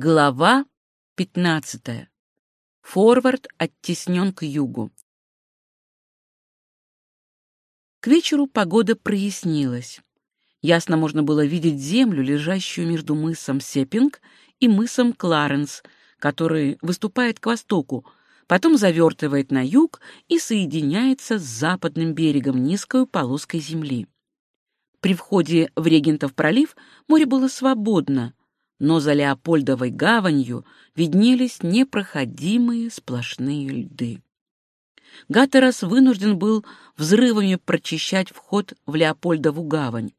Глава 15. Форвард оттеснен к югу. К вечеру погода прояснилась. Ясно можно было видеть землю, лежащую между мысом Сеппинг и мысом Кларенс, который выступает к востоку, потом завертывает на юг и соединяется с западным берегом низкой полоской земли. При входе в Регентов пролив море было свободно, но за Леопольдовой гаванью виднелись непроходимые сплошные льды. Гатерас вынужден был взрывами прочищать вход в Леопольдову гавань.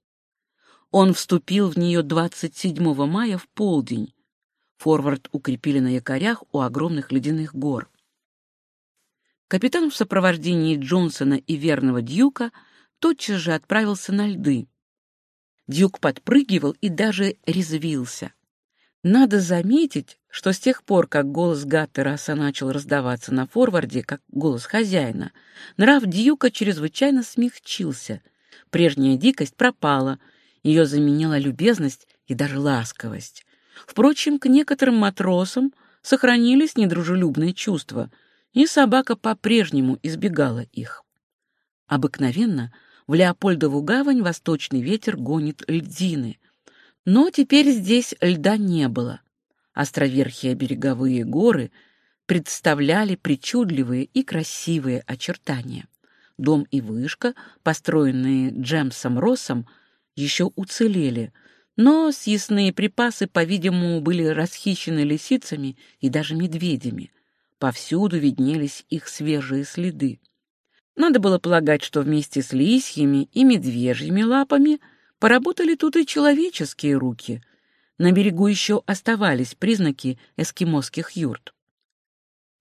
Он вступил в нее 27 мая в полдень. Форвард укрепили на якорях у огромных ледяных гор. Капитан в сопровождении Джонсона и верного Дьюка тотчас же отправился на льды. Дьюк подпрыгивал и даже резвился. Надо заметить, что с тех пор, как голос Гаттераса начал раздаваться на форварде, как голос хозяина, нрав Дьюка чрезвычайно смягчился. Прежняя дикость пропала, ее заменила любезность и даже ласковость. Впрочем, к некоторым матросам сохранились недружелюбные чувства, и собака по-прежнему избегала их. Обыкновенно в Леопольдову гавань восточный ветер гонит льдины — но теперь здесь льда не было. Островерхие береговые горы представляли причудливые и красивые очертания. Дом и вышка, построенные Джемсом Россом, еще уцелели, но съестные припасы, по-видимому, были расхищены лисицами и даже медведями. Повсюду виднелись их свежие следы. Надо было полагать, что вместе с лисьими и медвежьими лапами – Поработали тут и человеческие руки. На берегу еще оставались признаки эскимосских юрт.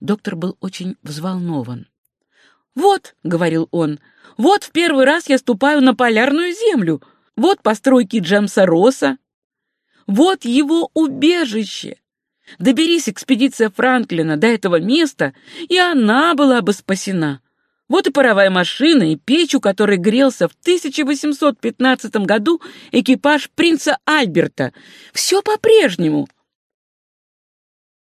Доктор был очень взволнован. «Вот», — говорил он, — «вот в первый раз я ступаю на полярную землю. Вот постройки Джемса Росса. Вот его убежище. Доберись экспедиция Франклина до этого места, и она была бы спасена. Вот и паровая машина, и печь, у которой грелся в 1815 году экипаж принца Альберта. Все по-прежнему.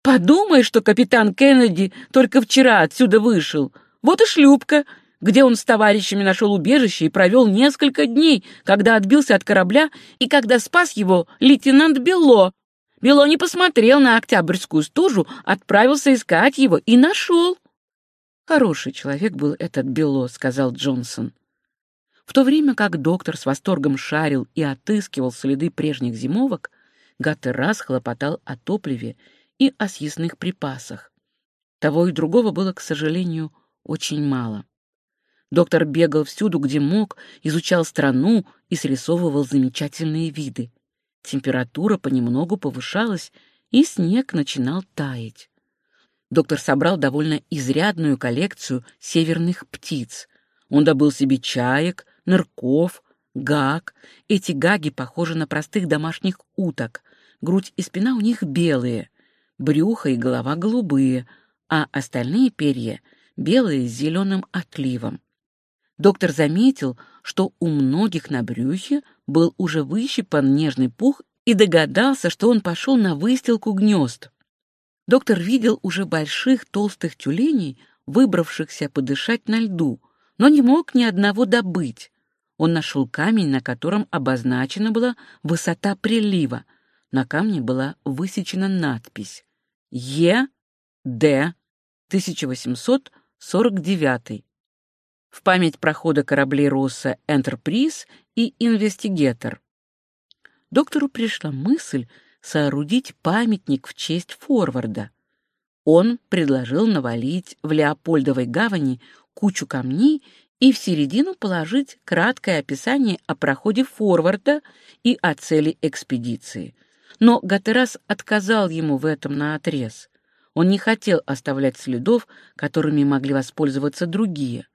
Подумай, что капитан Кеннеди только вчера отсюда вышел. Вот и шлюпка, где он с товарищами нашел убежище и провел несколько дней, когда отбился от корабля и когда спас его лейтенант Бело. Бело не посмотрел на Октябрьскую стужу, отправился искать его и нашел. «Хороший человек был этот Бело», — сказал Джонсон. В то время как доктор с восторгом шарил и отыскивал следы прежних зимовок, Гаттер раз хлопотал о топливе и о съестных припасах. Того и другого было, к сожалению, очень мало. Доктор бегал всюду, где мог, изучал страну и срисовывал замечательные виды. Температура понемногу повышалась, и снег начинал таять доктор собрал довольно изрядную коллекцию северных птиц. Он добыл себе чаек, нырков, гаг. Эти гаги похожи на простых домашних уток. Грудь и спина у них белые, брюхо и голова голубые, а остальные перья белые с зеленым отливом. Доктор заметил, что у многих на брюхе был уже выщипан нежный пух и догадался, что он пошел на выстилку гнезд. Доктор видел уже больших толстых тюленей, выбравшихся подышать на льду, но не мог ни одного добыть. Он нашел камень, на котором обозначена была высота прилива. На камне была высечена надпись «Е. Д. 1849» в память прохода кораблей Росса «Энтерприз» и «Инвестигетор». Доктору пришла мысль, соорудить памятник в честь форварда. Он предложил навалить в Леопольдовой гавани кучу камней и в середину положить краткое описание о проходе форварда и о цели экспедиции. Но Гатерас отказал ему в этом наотрез. Он не хотел оставлять следов, которыми могли воспользоваться другие.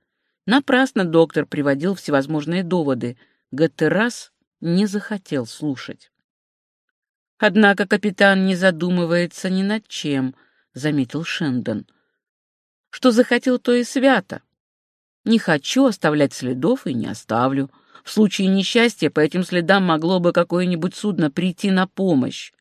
Напрасно доктор приводил всевозможные доводы. Гатерас не захотел слушать. Однако капитан не задумывается ни над чем, заметил Шендон. Что захотел, то и свято. Не хочу оставлять следов и не оставлю. В случае несчастья по этим следам могло бы какое-нибудь судно прийти на помощь.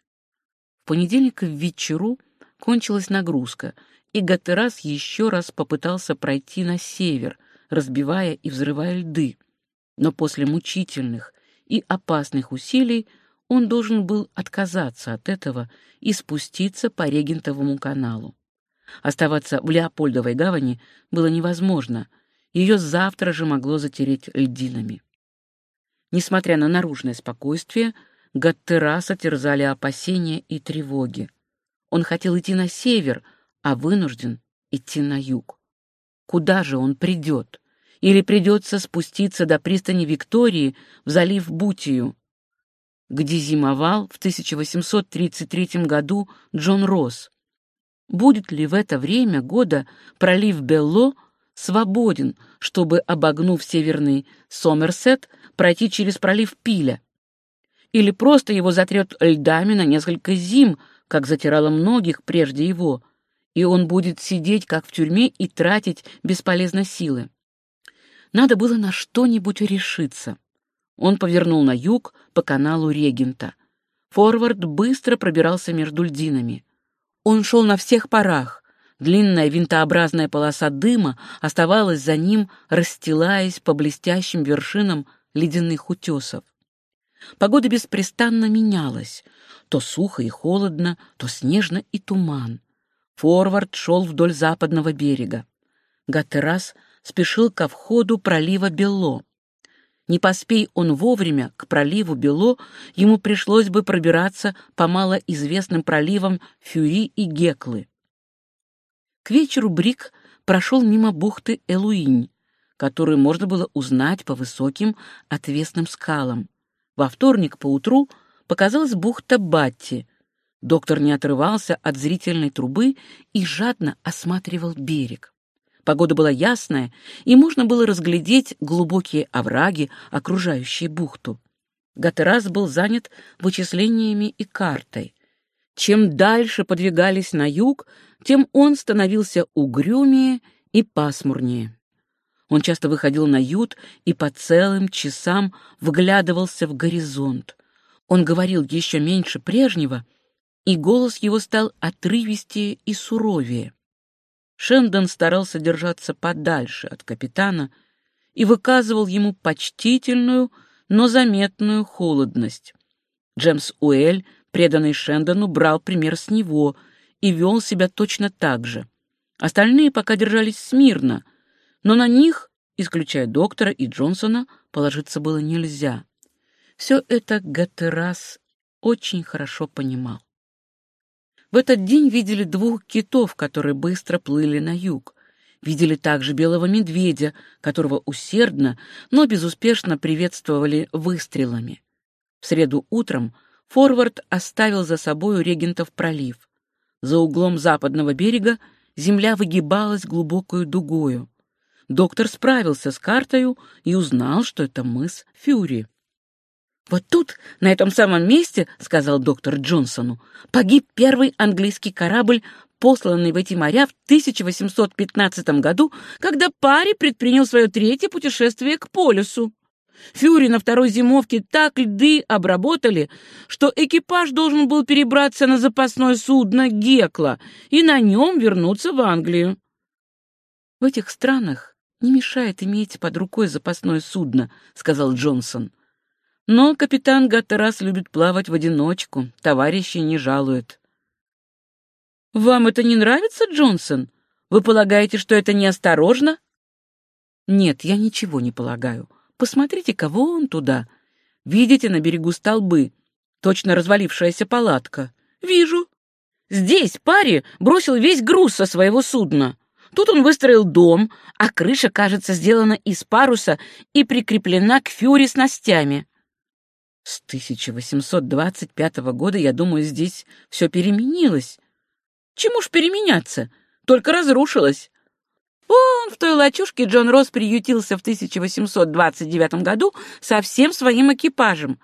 понедельник в вечеру кончилась нагрузка, и Гатерас еще раз попытался пройти на север, разбивая и взрывая льды. Но после мучительных и опасных усилий он должен был отказаться от этого и спуститься по Регентовому каналу. Оставаться в Леопольдовой гавани было невозможно, ее завтра же могло затереть льдинами. Несмотря на наружное спокойствие, Гаттераса терзали опасения и тревоги. Он хотел идти на север, а вынужден идти на юг. Куда же он придет? Или придется спуститься до пристани Виктории в залив Бутию, где зимовал в 1833 году Джон Росс. Будет ли в это время года пролив Белло свободен, чтобы, обогнув северный Сомерсет, пройти через пролив Пиля? Или просто его затрет льдами на несколько зим, как затирало многих прежде его, и он будет сидеть, как в тюрьме, и тратить бесполезно силы? Надо было на что-нибудь решиться. Он повернул на юг по каналу Регента. Форвард быстро пробирался между льдинами. Он шел на всех парах. Длинная винтообразная полоса дыма оставалась за ним, расстилаясь по блестящим вершинам ледяных утесов. Погода беспрестанно менялась. То сухо и холодно, то снежно и туман. Форвард шел вдоль западного берега. Гатерас спешил ко входу пролива Бело. Не поспей он вовремя к проливу Бело, ему пришлось бы пробираться по малоизвестным проливам Фюри и Геклы. К вечеру Брик прошел мимо бухты Элуинь, которую можно было узнать по высоким отвесным скалам. Во вторник поутру показалась бухта Батти. Доктор не отрывался от зрительной трубы и жадно осматривал берег. Погода была ясная, и можно было разглядеть глубокие овраги, окружающие бухту. Гатерас был занят вычислениями и картой. Чем дальше подвигались на юг, тем он становился угрюмее и пасмурнее. Он часто выходил на ют и по целым часам вглядывался в горизонт. Он говорил еще меньше прежнего, и голос его стал отрывистее и суровее. Шендон старался держаться подальше от капитана и выказывал ему почтительную, но заметную холодность. Джемс Уэль, преданный Шендону, брал пример с него и вел себя точно так же. Остальные пока держались смирно, но на них, исключая доктора и Джонсона, положиться было нельзя. Все это Гаттерас очень хорошо понимал. В этот день видели двух китов, которые быстро плыли на юг. Видели также белого медведя, которого усердно, но безуспешно приветствовали выстрелами. В среду утром форвард оставил за собою регентов пролив. За углом западного берега земля выгибалась глубокую дугою. Доктор справился с картою и узнал, что это мыс Фюри. «Вот тут, на этом самом месте, — сказал доктор Джонсону, — погиб первый английский корабль, посланный в эти моря в 1815 году, когда Пари предпринял свое третье путешествие к полюсу. Фюри на второй зимовке так льды обработали, что экипаж должен был перебраться на запасное судно Гекла и на нем вернуться в Англию. «В этих странах не мешает иметь под рукой запасное судно», — сказал Джонсон. Но капитан Гаттерас любит плавать в одиночку, товарищи не жалуют. «Вам это не нравится, Джонсон? Вы полагаете, что это неосторожно?» «Нет, я ничего не полагаю. Посмотрите, кого он туда. Видите на берегу столбы? Точно развалившаяся палатка. Вижу. Здесь паре бросил весь груз со своего судна. Тут он выстроил дом, а крыша, кажется, сделана из паруса и прикреплена к фюре снастями. С 1825 года, я думаю, здесь все переменилось. Чему ж переменяться? Только разрушилось. Вон в той лачушке Джон Росс приютился в 1829 году со всем своим экипажем.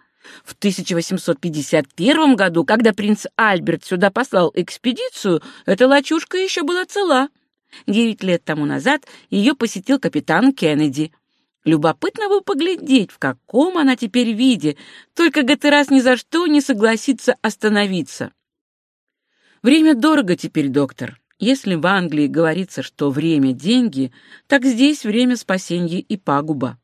В 1851 году, когда принц Альберт сюда послал экспедицию, эта лачушка еще была цела. Девять лет тому назад ее посетил капитан Кеннеди. Любопытно бы поглядеть, в каком она теперь виде, только Гатерас ни за что не согласится остановиться. Время дорого теперь, доктор. Если в Англии говорится, что время — деньги, так здесь время спасения и пагуба.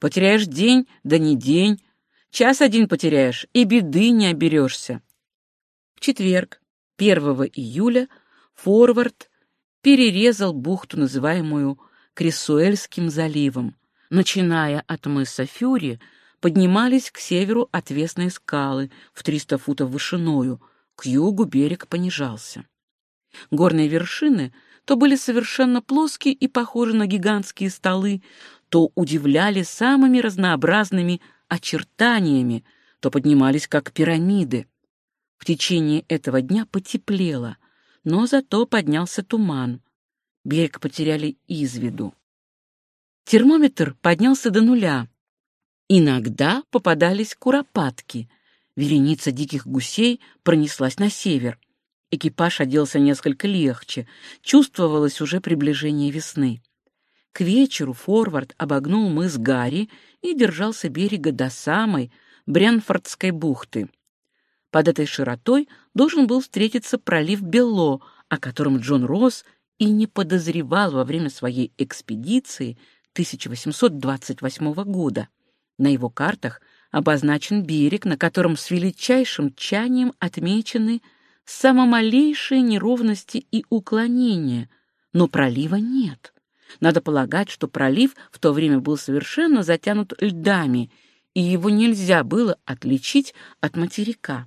Потеряешь день, да не день, час один потеряешь, и беды не оберешься. В четверг, 1 июля, Форвард перерезал бухту, называемую Крисуэльским заливом. Начиная от мыса Фюри, поднимались к северу отвесные скалы в 300 футов вышиною, к югу берег понижался. Горные вершины то были совершенно плоские и похожи на гигантские столы, то удивляли самыми разнообразными очертаниями, то поднимались как пирамиды. В течение этого дня потеплело, но зато поднялся туман. Берег потеряли из виду. Термометр поднялся до нуля. Иногда попадались куропатки. Вереница диких гусей пронеслась на север. Экипаж оделся несколько легче, чувствовалось уже приближение весны. К вечеру форвард обогнул мыс Гарри и держался берега до самой Брянфордской бухты. Под этой широтой должен был встретиться пролив Белло, о котором Джон Росс и не подозревал во время своей экспедиции 1828 года. На его картах обозначен берег, на котором с величайшим тчанием отмечены самомалейшие неровности и уклонения, но пролива нет. Надо полагать, что пролив в то время был совершенно затянут льдами, и его нельзя было отличить от материка.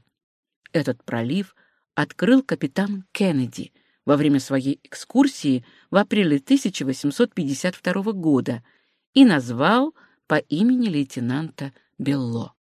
Этот пролив открыл капитан Кеннеди во время своей экскурсии в апреле 1852 года и назвал по имени лейтенанта Белло.